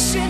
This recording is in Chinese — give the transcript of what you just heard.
是